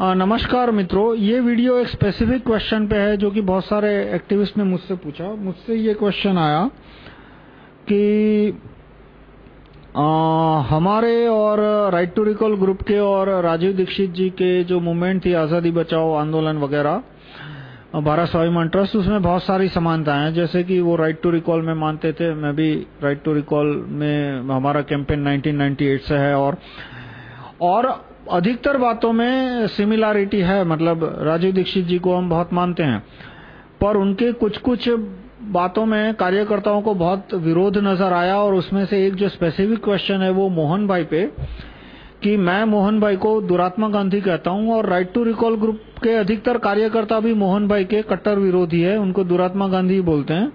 नमस्कार मित्रों ये वीडियो एक स्पेसिफिक क्वेश्चन पे है जो कि बहुत सारे एक्टिविस्ट ने मुझसे पूछा। मुझसे ये क्वेश्चन आया कि आ, हमारे और राइट टू रिकॉल ग्रुप के और राजीव दीक्षित जी के जो मूवमेंट थी आज़ादी बचाओ आंदोलन वगैरह भारत स्वाभिमान ट्रस्ट उसमें बहुत सारी समानताएँ हैं। जैसे कि वो राइट टू रिकॉल में मानते थे मैं भी राइट टू रिकॉल में हमारा कैंपेन 1998 से है और और अधिकतर बातों में सिमिलैरिटी है मतलब राजीव दीक्षित जी को हम बहुत मानते हैं। पर उनके कुछ कुछ बातों में कार्यकर्ताओं को बहुत विरोध नज़र आया और उसमें से एक जो स्पेसिफिक क्वेश्चन है वो मोहन भाई पे, कि मैं मोहन भाई को दुरात्मा गांधी कहता हूँ और राइट टू रिकॉल ग्रुप के अधिकतर कार्यकर्ता भी मोहन भाई के कट्टर विरोधी है, उनको दुरात्मा गांधी बोलते हैं।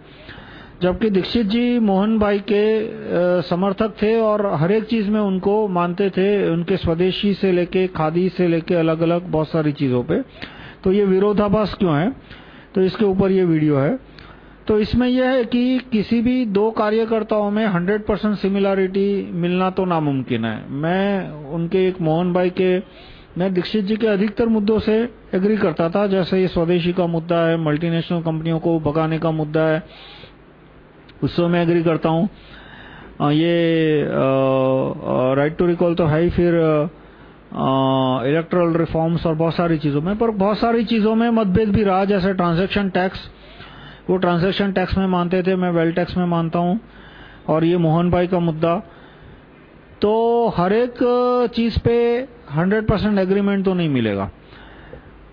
जबकि दीक्षित जी मोहन भाई के समर्थक थे और हर एक चीज़ में उनको मानते थे, उनके स्वदेशी से लेके, खादी से लेके अलग अलग बहुत सारी चीज़ों पे। तो ये विरोधाभास क्यों है? तो इसके ऊपर ये वीडियो है। तो इसमें यह है कि किसी भी दो कार्यकर्ताओं में 100 परसेंट सिमिलैरिटी मिलना तो नामुमकिन है। मैं उनके, एक मोहन भाई के, मैं दीक्षित जी के अधिकतर मुद्दों से एग्री करता था। जैसे ये स्वदेशी का मुद्दा है मल्टीनेशनल कंपनियों को भगाने का मुद्दा है उससे मैं एग्री करता हूँ। ये राइट टू रिकॉल तो है ही, फिर इलेक्ट्रल रिफॉर्म्स और बहुत सारी चीज़ों में, पर बहुत सारी चीज़ों में मतभेद भी रहा, जैसे ट्रांजैक्शन टैक्स वो ट्रांजैक्शन टैक्स में मानते थे, मैं वेल टैक्स में मानता हूँ, और ये मोहन भाई का मुद्दा। तो हर एक चीज़ पे 100 परसेंट एग्रीमेंट तो नहीं मिलेगा।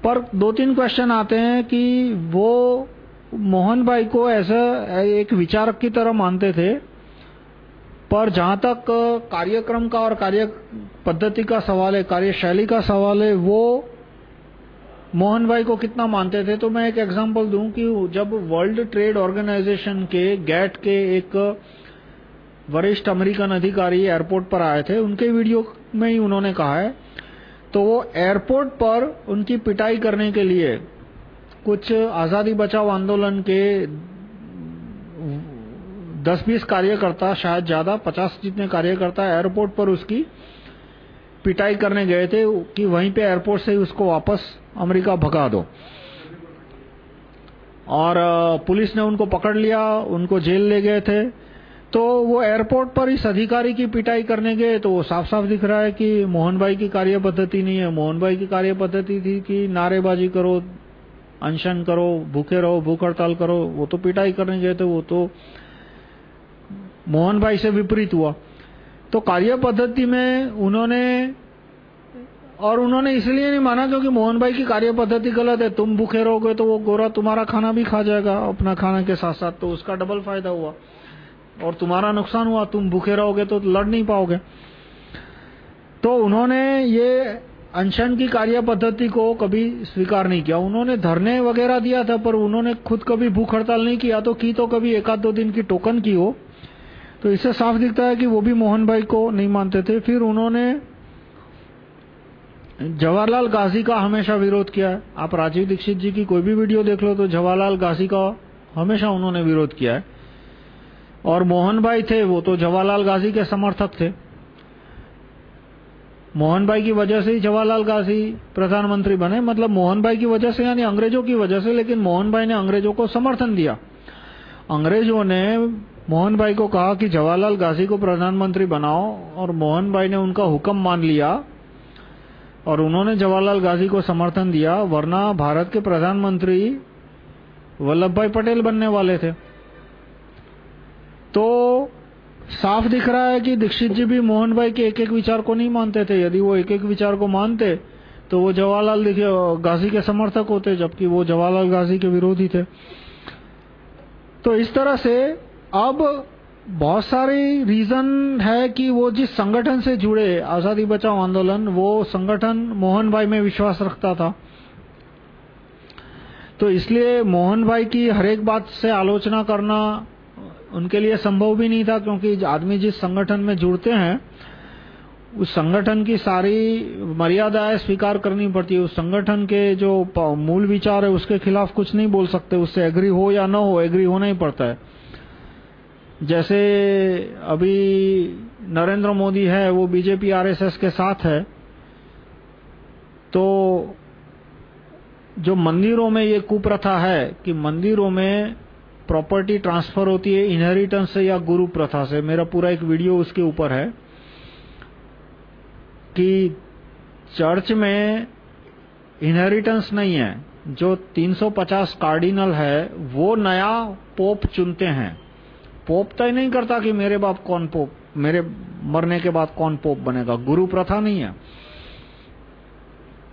पर दो तीन क्वेश्चन आते हैं कि वो मोहन भाई को ऐसा एक विचारक की तरह मानते थे, पर जहाँ तक कार्यक्रम का और कार्य पद्धति का सवाल है, कार्यशैली का सवाल है, वो मोहन भाई को कितना मानते थे? तो मैं एक एग्जांपल दूँ कि जब वर्ल्ड ट्रेड ऑर्गेनाइजेशन के गैट के एक वरिष्ठ अमेरिकन अधिकारी एयरपोर्ट पर आए थे, उनके वीडियो में ही उन्होंने कहा है तो वो एयरपोर्ट पर उनकी पिटाई करने के लिए कुछ आज़ादी बचाओ आंदोलन के 10-20 कार्यकर्ता, शायद ज़्यादा 50 जितने कार्यकर्ता एयरपोर्ट पर उसकी पिटाई करने गए थे कि वहीं पे एयरपोर्ट से उसको वापस अमेरिका भगा दो। और पुलिस ने उनको पकड़ लिया, उनको जेल ले गए थे। तो वो एयरपोर्ट पर इस अधिकारी की पिटाई करने गए तो वो साफ़ साफ़ दिख रहा है कि मोहन भाई की कार्य पद्धति नहीं है। मोहन भाई की कार्य पद्धति थी कि नारेबाजी करो अनशन करो, भूखे रहो भूख हड़ताल करो, वो तो पिटाई करने गए थे, वो तो मोहन भाई से विपरीत हुआ। तो कार्य पद्धति में उन्होंने, और उन्होंने इसलिए नहीं माना क्योंकि मोहन भाई की कार्य पद्धति गलत है। तुम भूखे रहोगे तो वो गोरा तुम्हारा खाना भी खा जाएगा, अपना खाना के साथ साथ तो उसका डबल फ़ायदा हुआ। और तुम्हारा नुकसान हुआ, तुम भूखे रहोगे तो लड़ नहीं पाओगे। तो उन्होंने ये अनशन की कार्य पद्धति को कभी स्वीकार नहीं किया। उन्होंने धरने वगैरह दिया था, पर उन्होंने खुद कभी भूख हड़ताल नहीं किया। तो की तो कभी एक आध दो दिन की टोकन की हो तो इससे साफ़ दिखता है कि वो भी मोहन भाई को नहीं मानते थे। फिर उन्होंने जवाहरलाल गाजी का हमेशा विरोध किया। है आप राजीव दीक्षित जी की कोई भी वीडियो देख लो तो जवाहरलाल गाजी का हमेशा उन्होंने विरोध किया है। और मोहन भाई थे, वो तो जवाहरलाल गाजी के समर्थक थे। मोहन भाई की वजह से ही जवाहरलाल गाजी प्रधानमंत्री बने। मतलब मोहन भाई की वजह से यानी अंग्रेज़ों की वजह से, लेकिन मोहन भाई ने अंग्रेज़ों को समर्थन दिया। अंग्रेज़ों ने मोहन भाई को कहा कि जवाहरलाल गाजी को प्रधानमंत्री बनाओ, और मोहन भाई ने उनका हुक्म मान लिया, और उन्होंने जवाहरलाल गाजी को समर्थन दिया, वरना भारत के प्रधानमंत्री वल्लभ भाई पटेल बनने वाले थे। तो साफ़ दिख रहा है कि दीक्षित जी भी मोहन भाई के एक एक विचार को नहीं मानते थे। यदि वो एक एक विचार को मानते तो वो जवाहरलाल गाजी के समर्थक होते, जबकि वो जवाहरलाल गाजी के विरोधी थे। तो इस तरह से अब बहुत सारी रीजन है कि वो जिस संगठन से जुड़े, आज़ादी बचाओ आंदोलन, वो संगठन मोहन भाई में विश्वास रखता था। तो इसलिए मोहन भाई की हर एक बात से आलोचना करना उनके लिए संभव भी नहीं था क्योंकि आदमी जिस संगठन में जुड़ते हैं, उस संगठन की सारी मर्यादाएँ स्वीकार करनी पड़ती है। उस संगठन के जो मूल विचार है, उसके खिलाफ कुछ नहीं बोल सकते। उससे एग्री हो या ना हो एग्री होना ही पड़ता है। जैसे अभी नरेंद्र मोदी है, वो बीजेपी, आरएसएस के साथ है तो जो मंदिरों में ये कुप्रथा है कि मंदिरों में प्रॉपर्टी ट्रांसफ़र होती है इनहेरिटेंस से या गुरु प्रथा से। मेरा पूरा एक वीडियो उसके ऊपर है कि चर्च में इनहेरिटेंस नहीं है। जो 350 कार्डिनल है, वो नया पोप चुनते हैं। पोप तय नहीं करता कि मेरे बाप कौन पोप मेरे मरने के बाद कौन पोप बनेगा। गुरु प्रथा नहीं है।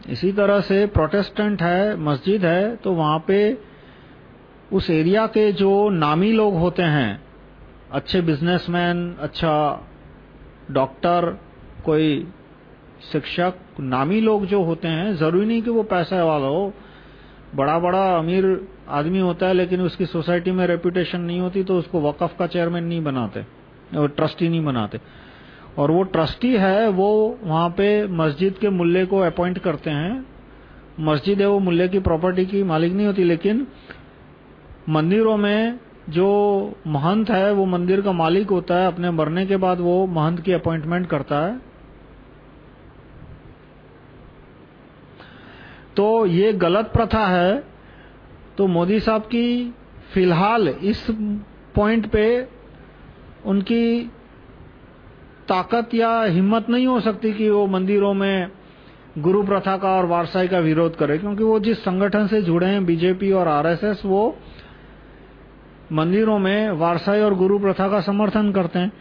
इसी तरह से प्रोटेस्टेंट है, मस्जिद है तो वहाँ पे उस एरिया के जो नामी लोग होते हैं, अच्छे बिजनेसमैन अच्छा डॉक्टर कोई शिक्षक, नामी लोग जो होते हैं, ज़रूरी नहीं कि वो पैसा वाला हो। बड़ा बड़ा अमीर आदमी होता है, लेकिन उसकी सोसाइटी में रेपुटेशन नहीं होती तो उसको वकफ का चेयरमैन नहीं बनाते ट्रस्टी नहीं बनाते। और वो ट्रस्टी है, वो वहाँ पे मस्जिद के मुल्ले को अपॉइंट करते हैं। मस्जिद है, वो मुल्ले की प्रॉपर्टी की मालिक नहीं होती, लेकिन मंदिरों में जो महंत है, वो मंदिर का मालिक होता है, अपने मरने के बाद वो महंत की अपॉइंटमेंट करता है। तो ये गलत प्रथा है। तो मोदी साहब की फ़िलहाल इस पॉइंट पे उनकी ताकत या हिम्मत नहीं हो सकती कि वो मंदिरों में गुरु प्रथा का और वारसाई का विरोध करे, क्योंकि वो जिस संगठन से जुड़े हैं, बीजेपी और आरएसएस, वो मंदिरों में वारसाई और गुरु प्रथा का समर्थन करते हैं।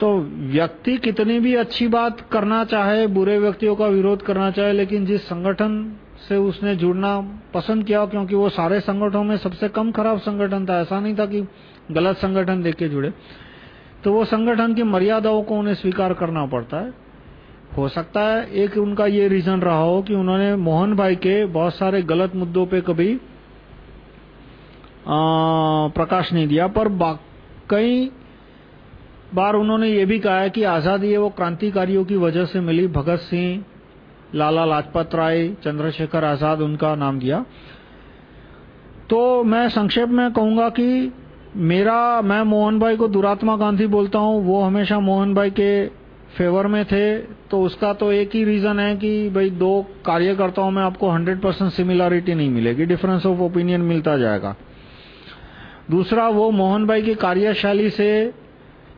तो व्यक्ति कितनी भी अच्छी बात करना चाहे, बुरे व्यक्तियों का विरोध करना चाहे, लेकिन जिस संगठन से उसने जुड़ना पसंद किया, क्योंकि वो सारे संगठनों में सबसे कम खराब संगठन था, ऐसा नहीं था कि गलत संगठन देख के जुड़े। तो वो संगठन की मर्यादाओं को उन्हें स्वीकार करना पड़ता है। हो सकता है एक उनका ये रीजन रहा हो कि उन्होंने मोहन भाई के बहुत सारे गलत मुद्दों पे कभी प्रकाश नहीं दिया, पर कई बार उन्होंने ये भी कहा है कि आज़ादी है वो क्रांतिकारियों की वजह से मिली। भगत सिंह, लाला लाजपत राय, चंद्रशेखर आज़ाद उनका नाम दिया। तो मैं संक्षेप में कहूँगा कि मेरा, मैं मोहन भाई को दुरात्मा गांधी बोलता हूँ, वो हमेशा मोहन भाई के फेवर में थे। तो उसका तो एक ही रीजन है कि भाई दो कार्यकर्ताओं में आपको 100 परसेंट सिमिलरिटी नहीं मिलेगी। डिफरेंस ऑफ़ ओपिनियन मिलता जाएगा। दूसरा वो मोहन भाई की कार्यशैली से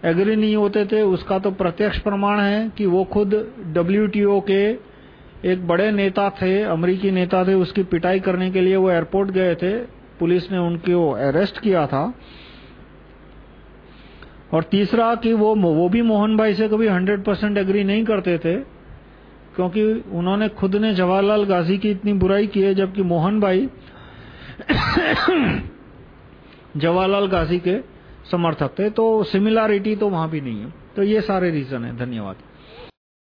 एग्री नहीं होते थे, उसका तो प्रत्यक्ष प्रमाण है कि वो खुद डब्ल्यूटीओ के एक बड़े नेता थे, अमरीकी नेता थे, उसकी पिटाई करने के लिए वो एयरपोर्ट गए थे। पुलिस ने उनको अरेस्ट किया था। और तीसरा कि वो वो भी मोहन भाई से कभी 100 परसेंट एग्री नहीं करते थे, क्योंकि उन्होंने खुद ने जवाहरलाल गाजी की इतनी बुराई की है, जबकि मोहन भाई जवाहरलाल गाजी के समर्थक थे तो सिमिलारिटी तो वहाँ भी नहीं है। तो ये सारे रीजन है, धन्यवाद।